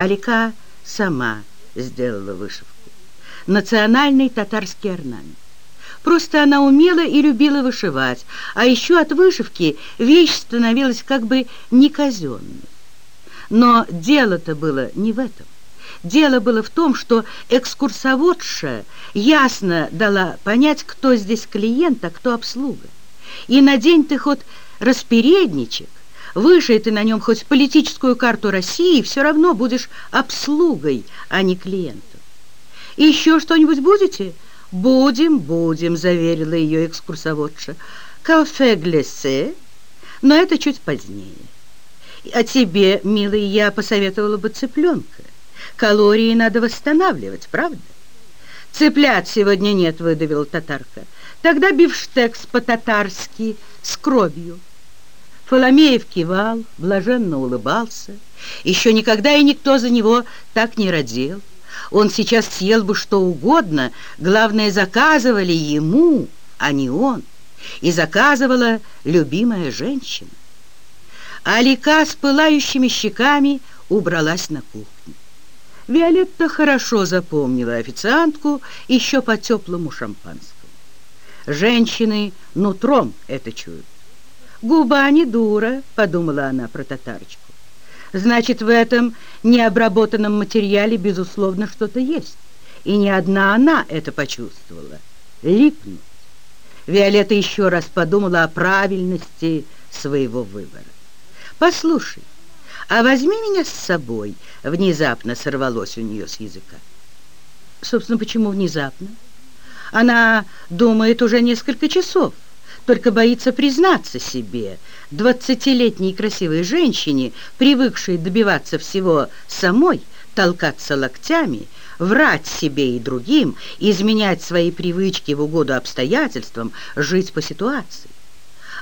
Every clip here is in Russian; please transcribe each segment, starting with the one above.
Алика сама сделала вышивку. Национальный татарский орнамент. Просто она умела и любила вышивать, а еще от вышивки вещь становилась как бы не казенной. Но дело-то было не в этом. Дело было в том, что экскурсоводша ясно дала понять, кто здесь клиент, а кто обслуга. И надень ты хоть распередничек, Вышей ты на нем хоть политическую карту России, все равно будешь обслугой, а не клиентом. еще что-нибудь будете? Будем, будем, заверила ее экскурсоводша. Кафе глиссе, но это чуть позднее. А тебе, милый, я посоветовала бы цыпленка. Калории надо восстанавливать, правда? Цыплят сегодня нет, выдавила татарка. Тогда бифштекс по-татарски с кровью. Фоломеев кивал, блаженно улыбался. Еще никогда и никто за него так не родил. Он сейчас съел бы что угодно, главное, заказывали ему, а не он. И заказывала любимая женщина. Алика с пылающими щеками убралась на кухню. Виолетта хорошо запомнила официантку еще по теплому шампанскому. Женщины нутром это чуют. «Губа не дура», — подумала она про татарочку. «Значит, в этом необработанном материале, безусловно, что-то есть. И не одна она это почувствовала. Липнуть». Виолетта еще раз подумала о правильности своего выбора. «Послушай, а возьми меня с собой», — внезапно сорвалось у нее с языка. Собственно, почему внезапно? Она думает уже несколько часов только боится признаться себе. Двадцатилетней красивой женщине, привыкшей добиваться всего самой, толкаться локтями, врать себе и другим, изменять свои привычки в угоду обстоятельствам, жить по ситуации.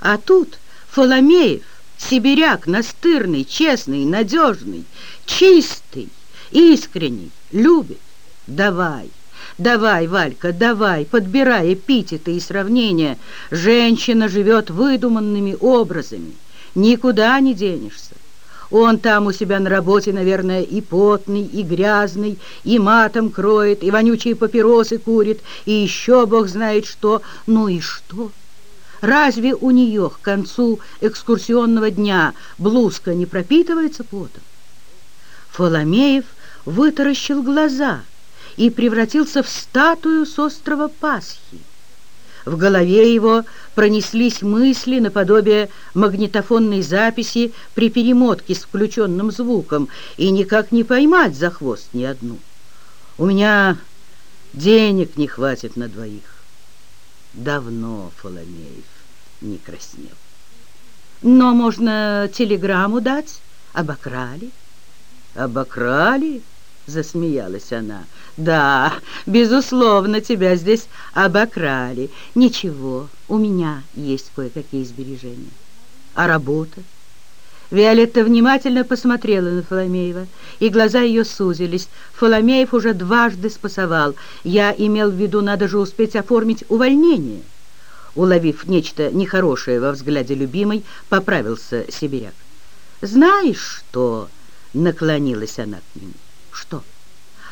А тут Фоломеев, сибиряк, настырный, честный, надежный, чистый, искренний, любит. Давай, Давай, Валька, давай, подбирай эпитеты и сравнения. Женщина живет выдуманными образами. Никуда не денешься. Он там у себя на работе, наверное, и потный, и грязный, и матом кроет, и вонючие папиросы курит, и еще бог знает что. Ну и что? Разве у нее к концу экскурсионного дня блузка не пропитывается потом? Фоломеев вытаращил глаза — и превратился в статую с острова Пасхи. В голове его пронеслись мысли наподобие магнитофонной записи при перемотке с включенным звуком, и никак не поймать за хвост ни одну. У меня денег не хватит на двоих. Давно Фоломеев не краснел. Но можно телеграмму дать. Обокрали. Обокрали? Засмеялась она. Да, безусловно, тебя здесь обокрали. Ничего, у меня есть кое-какие сбережения. А работа? Виолетта внимательно посмотрела на Фоломеева, и глаза ее сузились. Фоломеев уже дважды спасовал. Я имел в виду, надо же успеть оформить увольнение. Уловив нечто нехорошее во взгляде любимой, поправился сибиряк. «Знаешь что?» — наклонилась она к нему. «Что?»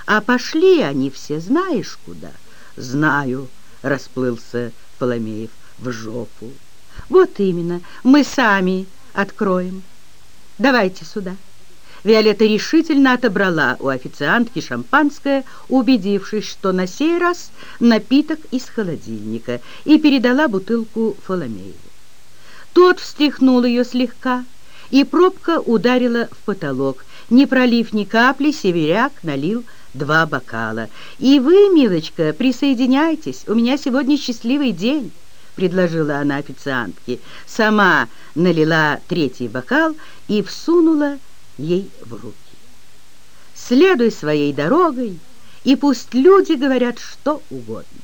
А пошли они все знаешь куда? Знаю, расплылся Поломеев в жопу. Вот именно, мы сами откроем. Давайте сюда. Виолетта решительно отобрала у официантки шампанское, убедившись, что на сей раз напиток из холодильника, и передала бутылку Фоломееву. Тот встряхнул ее слегка, и пробка ударила в потолок. Не пролив ни капли, северяк налил два бокала. «И вы, милочка, присоединяйтесь, у меня сегодня счастливый день», — предложила она официантке. Сама налила третий бокал и всунула ей в руки. «Следуй своей дорогой, и пусть люди говорят что угодно».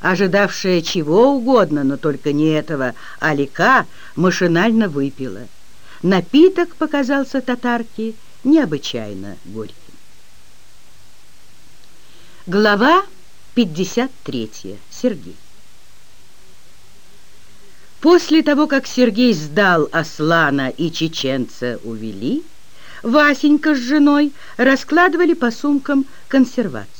Ожидавшая чего угодно, но только не этого, Алика машинально выпила. Напиток показался татарке необычайно горьким. Глава 53. Сергей. После того, как Сергей сдал Аслана и чеченца увели, Васенька с женой раскладывали по сумкам консервацию.